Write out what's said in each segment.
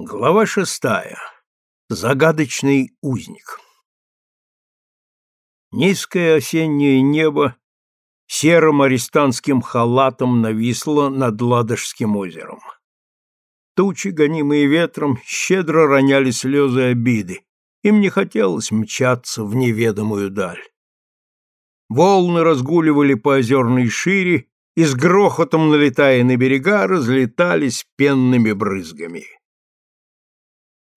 Глава шестая. Загадочный узник. Низкое осеннее небо серым арестантским халатом нависло над Ладожским озером. Тучи, гонимые ветром, щедро роняли слезы обиды. Им не хотелось мчаться в неведомую даль. Волны разгуливали по озерной шире и с грохотом, налетая на берега, разлетались пенными брызгами.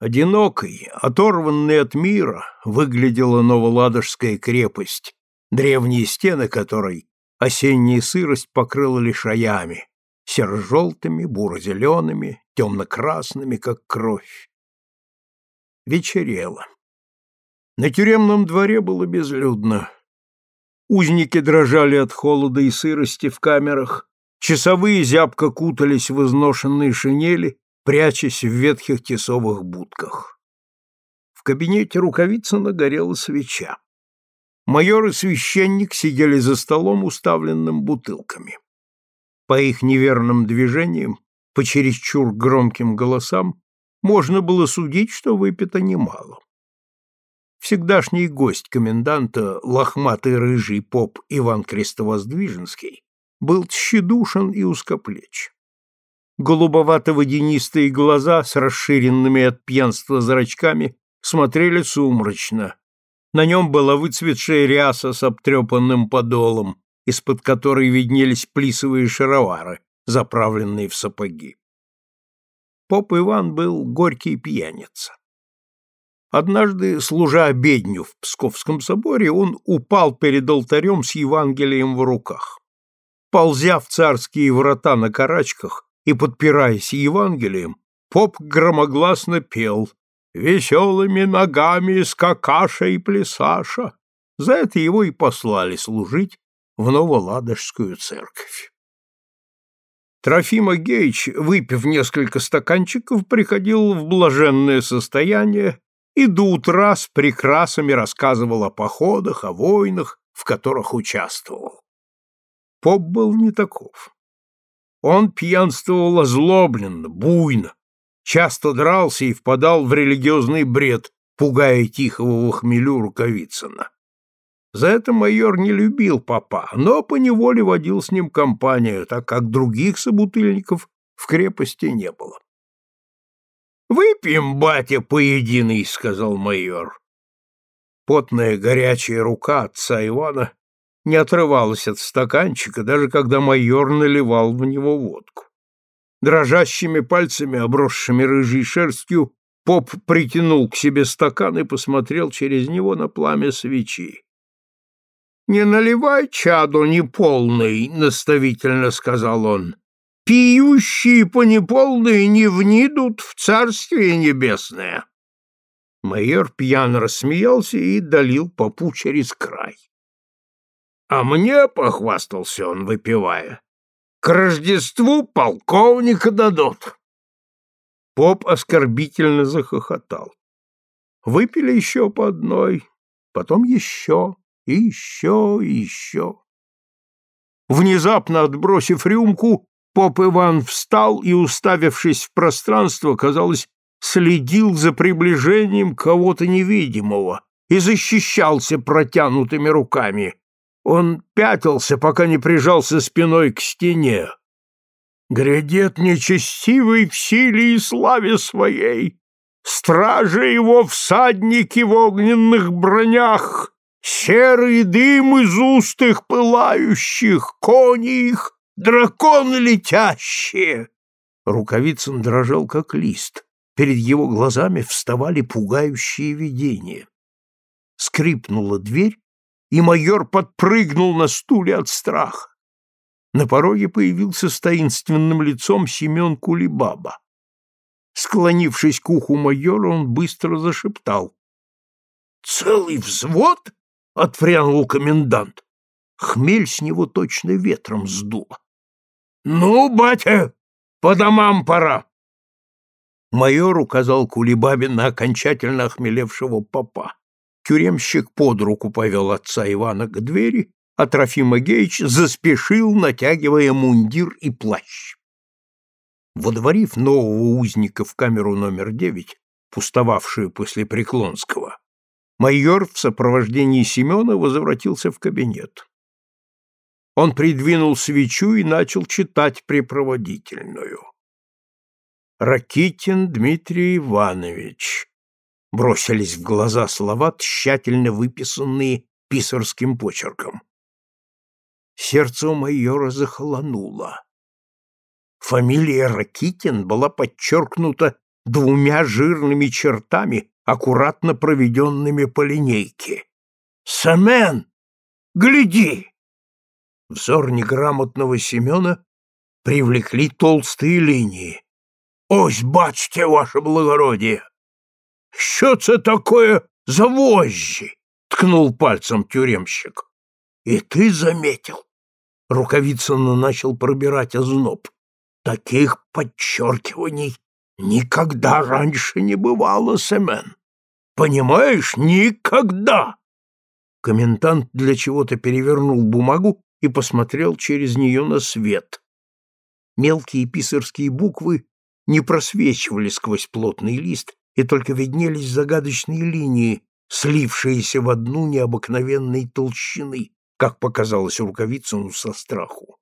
Одинокой, оторванной от мира, выглядела Новоладожская крепость, древние стены которой осенняя сырость покрыла лишаями, серо-желтыми, буро-зелеными, темно-красными, как кровь. Вечерело. На тюремном дворе было безлюдно. Узники дрожали от холода и сырости в камерах, часовые зябко кутались в изношенные шинели, прячась в ветхих тесовых будках. В кабинете Рукавицына горела свеча. Майор и священник сидели за столом, уставленным бутылками. По их неверным движениям, по чересчур громким голосам, можно было судить, что выпито немало. Всегдашний гость коменданта, лохматый рыжий поп Иван Крестовоздвиженский, был тщедушен и узкоплеч голубовато-водянистые глаза с расширенными от пьянства зрачками смотрели сумрачно. На нем была выцветшая ряса с обтрепанным подолом, из-под которой виднелись плисовые шаровары, заправленные в сапоги. Поп Иван был горький пьяница. Однажды, служа обедню в Псковском соборе, он упал перед алтарем с Евангелием в руках. Ползя в царские врата на карачках, и, подпираясь Евангелием, поп громогласно пел «Веселыми ногами скакаша и плясаша». За это его и послали служить в Новоладожскую церковь. Трофим Агеич, выпив несколько стаканчиков, приходил в блаженное состояние и до утра с прекрасами рассказывал о походах, о войнах, в которых участвовал. Поп был не таков. Он пьянствовал озлобленно, буйно, часто дрался и впадал в религиозный бред, пугая тихого в хмелю Рукавицына. За это майор не любил папа, но поневоле водил с ним компанию, так как других собутыльников в крепости не было. «Выпьем, батя, поединый», — сказал майор. Потная горячая рука отца Ивана не отрывалась от стаканчика, даже когда майор наливал в него водку. Дрожащими пальцами, обросшими рыжей шерстью, поп притянул к себе стакан и посмотрел через него на пламя свечи. — Не наливай чаду неполный, — наставительно сказал он. — Пьющие по неполной не внидут в Царствие Небесное. Майор пьяно рассмеялся и долил попу через край. А мне, — похвастался он, выпивая, — к Рождеству полковника дадут. Поп оскорбительно захохотал. Выпили еще по одной, потом еще, и еще, и еще. Внезапно отбросив рюмку, поп Иван встал и, уставившись в пространство, казалось, следил за приближением кого-то невидимого и защищался протянутыми руками. Он пятился, пока не прижался спиной к стене. Грядет нечестивый в силе и славе своей, Стражи его всадники в огненных бронях, Серый дым из уст их пылающих, Кони их, драконы летящие. Рукавицын дрожал, как лист. Перед его глазами вставали пугающие видения. Скрипнула дверь, и майор подпрыгнул на стуле от страха. На пороге появился с таинственным лицом Семен Кулибаба. Склонившись к уху майора, он быстро зашептал. — Целый взвод? — отпрянул комендант. Хмель с него точно ветром сдуло. — Ну, батя, по домам пора. Майор указал Кулибабе на окончательно охмелевшего попа. Тюремщик под руку повел отца Ивана к двери, а Трофим Агеич заспешил, натягивая мундир и плащ. Водворив нового узника в камеру номер девять, пустовавшую после Преклонского, майор в сопровождении Семена возвратился в кабинет. Он придвинул свечу и начал читать препроводительную. «Ракитин Дмитрий Иванович», — бросились в глаза слова, тщательно выписанные писарским почерком. Сердце у майора захолонуло. Фамилия Ракитин была подчеркнута двумя жирными чертами, аккуратно проведенными по линейке. «Семен! Гляди!» Взор неграмотного Семена привлекли толстые линии. «Ось, бачте, ваше благородие! Що це такое за вожжи?» — ткнул пальцем тюремщик. «И ты заметил?» Рукавицын начал пробирать озноб. «Таких подчеркиваний никогда раньше не бывало, Семен. Понимаешь, никогда!» Комендант для чего-то перевернул бумагу и посмотрел через нее на свет. Мелкие писарские буквы не просвечивали сквозь плотный лист, и только виднелись загадочные линии, слившиеся в одну необыкновенной толщины, как показалось рукавицыну со страху.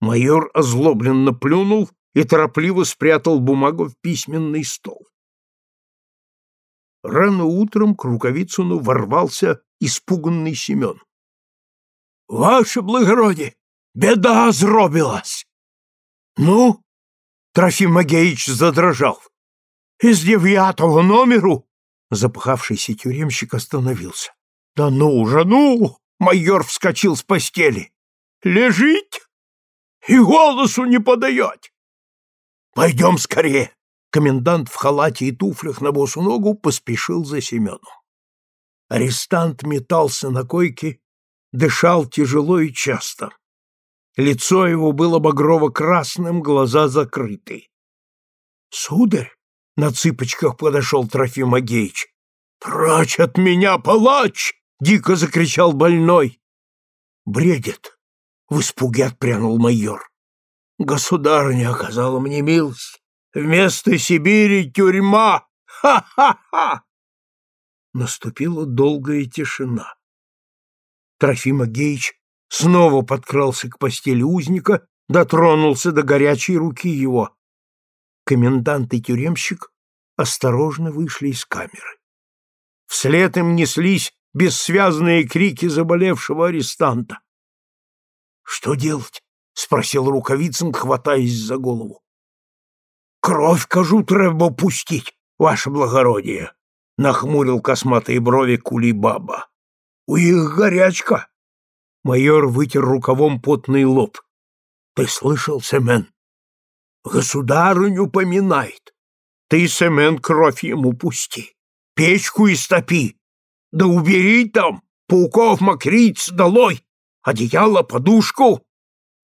Майор озлобленно плюнул и торопливо спрятал бумагу в письменный стол. Рано утром к Рукавицыну ворвался испуганный Семен. Ваше благородие, беда зробилась. Ну, Трофим Магеич задрожал. Из девятого номеру запыхавшийся тюремщик остановился. Да ну же, ну! Майор вскочил с постели. Лежите и голосу не подает. Пойдем скорее. Комендант в халате и туфлях на босу ногу поспешил за Семеном. Арестант метался на койке дышал тяжело и часто. Лицо его было багрово-красным, глаза закрыты. — Сударь! — на цыпочках подошел Трофим Агеич. — Прочь от меня, палач! — дико закричал больной. — Бредит! — в испуге отпрянул майор. — Государыня оказала мне милость. Вместо Сибири тюрьма! Ха-ха-ха! Наступила долгая тишина. Трофим Агеич снова подкрался к постели узника, дотронулся до горячей руки его. Комендант и тюремщик осторожно вышли из камеры. Вслед им неслись бессвязные крики заболевшего арестанта. — Что делать? — спросил Рукавицын, хватаясь за голову. — Кровь, кажу, треба пустить, ваше благородие, — нахмурил косматые брови Кулибаба. У их горячка. Майор вытер рукавом потный лоб. Ты слышал, Семен? Государыню поминает. Ты, Семен, кровь ему пусти. Печку истопи. Да убери там, пауков мокриц долой. Одеяло, подушку.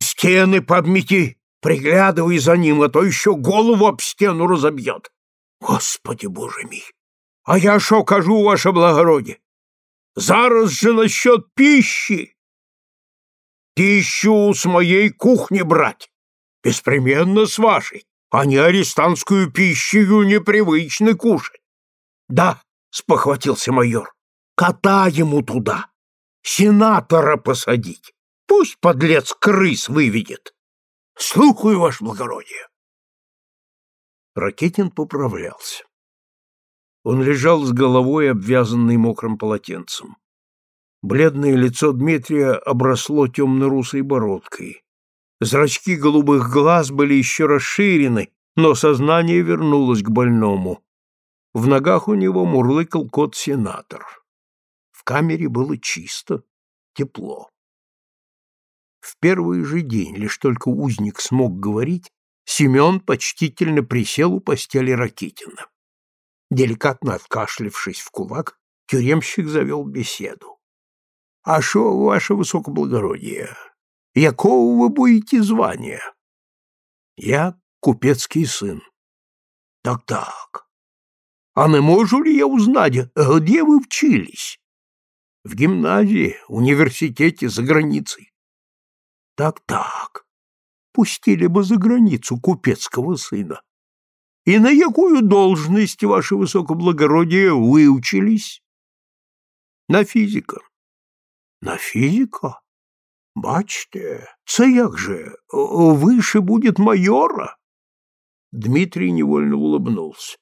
Стены подмети. Приглядывай за ним, а то еще голову об стену разобьет. Господи, боже мой! А я шо кажу, ваше благородие? Зараз же насчет пищи. Пищу с моей кухни брать, беспременно с вашей, не арестантскую пищу непривычно кушать. Да, спохватился майор, кота ему туда, сенатора посадить. Пусть подлец крыс выведет. Слухаю, ваше благородие. Ракетин поправлялся. Он лежал с головой, обвязанной мокрым полотенцем. Бледное лицо Дмитрия обросло темно-русой бородкой. Зрачки голубых глаз были еще расширены, но сознание вернулось к больному. В ногах у него мурлыкал кот-сенатор. В камере было чисто, тепло. В первый же день, лишь только узник смог говорить, Семен почтительно присел у постели Ракитина. Деликатно откашлившись в кулак, тюремщик завел беседу. — А что, ваше высокоблагородие, якого вы будете звания? — Я купецкий сын. Так — Так-так. А не можу ли я узнать, где вы вчились? — В гимназии, университете, за границей. Так — Так-так. пустили бы за границу купецкого сына? И на якую должность, ваше высокоблагородие, выучились? На физика. На физика? Бачте, це як же, выше будет майора? Дмитрий невольно улыбнулся.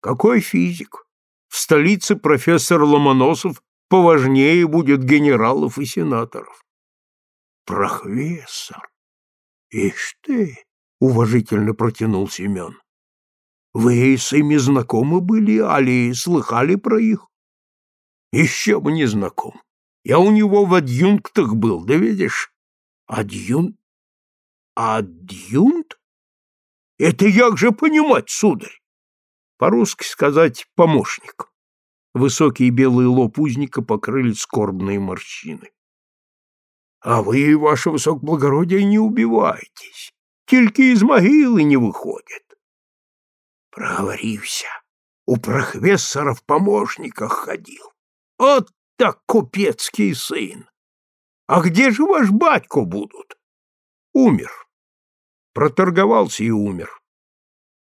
Какой физик? В столице профессор Ломоносов поважнее будет генералов и сенаторов. Прохвессор. Ишь ты, уважительно протянул Семен. Вы с ими знакомы были, али слыхали про их? Еще бы не знаком. Я у него в адъюнктах был, да видишь? Адъюнт? Адъюнт? Это як же понимать, сударь? По-русски сказать «помощник». Высокий белый лоб узника покрыли скорбные морщины. А вы, ваше высокоблагородие, не убивайтесь. Тільки из могилы не выходят. Проговорився. У прохвессора в помощниках ходил. Вот так купецкий сын. А где же ваш батько будут? Умер. Проторговался и умер.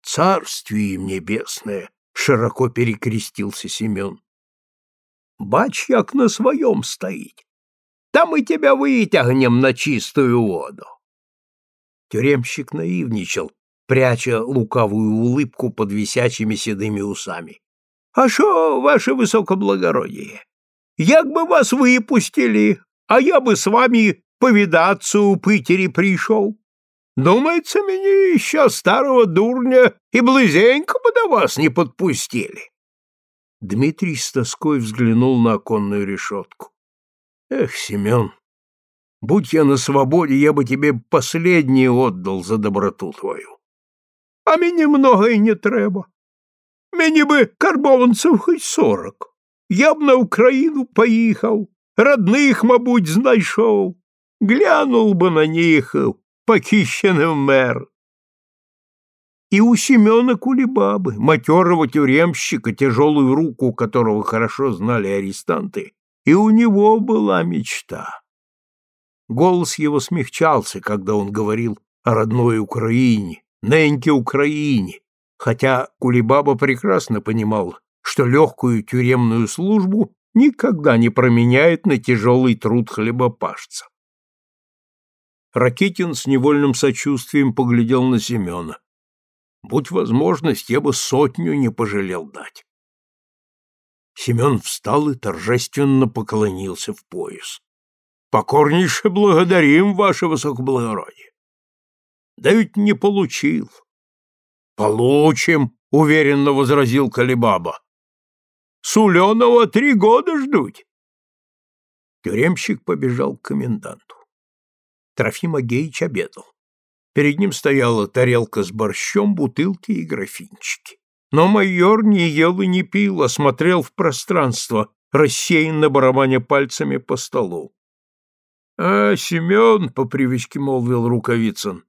Царствие им небесное, широко перекрестился Семен. Бач, як на своем стоит. Там мы тебя вытягнем на чистую воду. Тюремщик наивничал, пряча лукавую улыбку под висячими седыми усами. — А шо, ваше высокоблагородие, як бы вас выпустили, а я бы с вами повидаться у Пытери пришел? Думается, мне еще старого дурня и близенько бы до вас не подпустили. Дмитрий с тоской взглянул на оконную решетку. Эх, Семен, будь я на свободе, я бы тебе последнее отдал за доброту твою. А мне много и не треба. Мені бы карбованцев хоть сорок. Я б на Україну поїхав, родних, мабуть, знайшов, глянул бы на них, поки ще не вмер. И у Семена Кулебабы, матерого тюремщика, тяжелую руку которого хорошо знали арестанты, и у него была мечта. Голос его смягчался, когда он говорил о родной Украине, неньке Украине, хотя Кулебаба прекрасно понимал, что легкую тюремную службу никогда не променяет на тяжелый труд хлебопашца. Ракитин с невольным сочувствием поглядел на Семена. Будь возможность, я бы сотню не пожалел дать. Семен встал и торжественно поклонился в пояс. — Покорнейше благодарим, ваше высокоблагородие. — Да ведь не получил. — Получим, — уверенно возразил Калибаба. — Суленого три года ждуть. Тюремщик побежал к коменданту. Трофим Агеич обедал. Перед ним стояла тарелка с борщом, бутылки и графинчики. Но майор не ел и не пил, а смотрел в пространство, рассеянно барабаня пальцами по столу. — А, Семен, — по привычке молвил Рукавицын,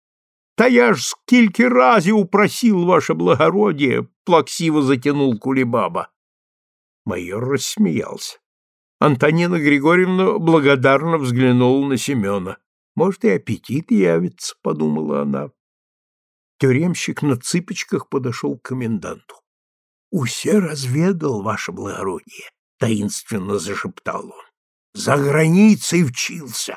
— Та я ж скільки разів упросил, ваше благородие, — плаксиво затянул Кулебаба. Майор рассмеялся. Антонина Григорьевна благодарно взглянула на Семена. Может, и аппетит явится, — подумала она. Тюремщик на цыпочках подошел к коменданту. — Усе разведал, ваше благородие, — таинственно зашептал он. — За границей вчился.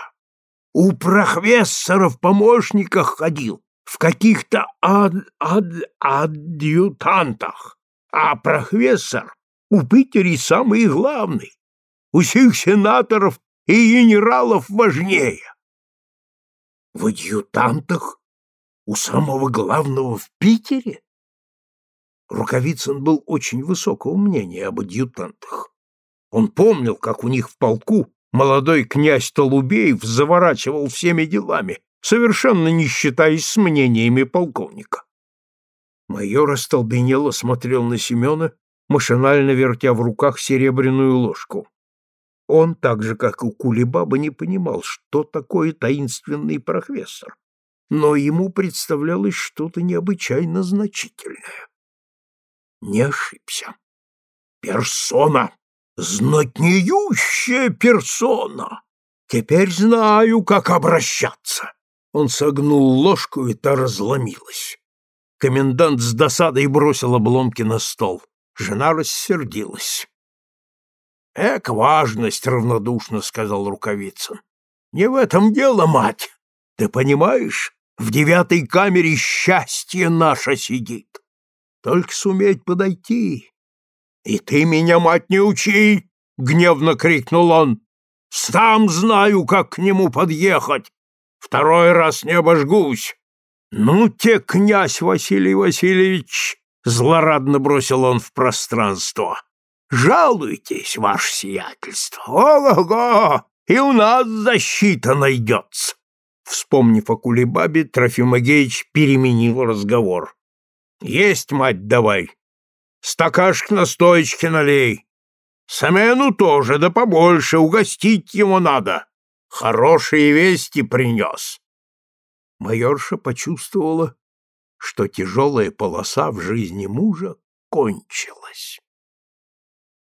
У прохвессора в помощниках ходил, в каких-то ад ад адъютантах. А прохвессор у Питере самый главный. У всех сенаторов и генералов важнее. В адъютантах? У самого главного в Питере? Рукавицын был очень высокого мнения об адъютантах. Он помнил, как у них в полку молодой князь Толубеев заворачивал всеми делами, совершенно не считаясь с мнениями полковника. Майор остолбенело смотрел на Семена, машинально вертя в руках серебряную ложку. Он, так же, как и Кулебаба, не понимал, что такое таинственный профессор, но ему представлялось что-то необычайно значительное. Не ошибся. Персона! Знатнеющая персона! Теперь знаю, как обращаться. Он согнул ложку, и та разломилась. Комендант с досадой бросил обломки на стол. Жена рассердилась. «Эк, важность!» — равнодушно сказал Рукавицын. «Не в этом дело, мать! Ты понимаешь, в девятой камере счастье наше сидит. Только суметь подойти. И ты меня, мать, не учи!» — гневно крикнул он. «Сам знаю, как к нему подъехать. Второй раз не обожгусь. Ну те, князь Василий Васильевич!» — злорадно бросил он в пространство. Жалуйтесь, ваше сиятельство. Ого-го! И у нас защита найдется. Вспомнив о Кулебабе, Трофим Агеич переменил разговор. Есть, мать, давай. Стакашек на стоечке налей. Самену тоже, да побольше, угостить его надо. Хорошие вести принес. Майорша почувствовала, что тяжелая полоса в жизни мужа кончилась.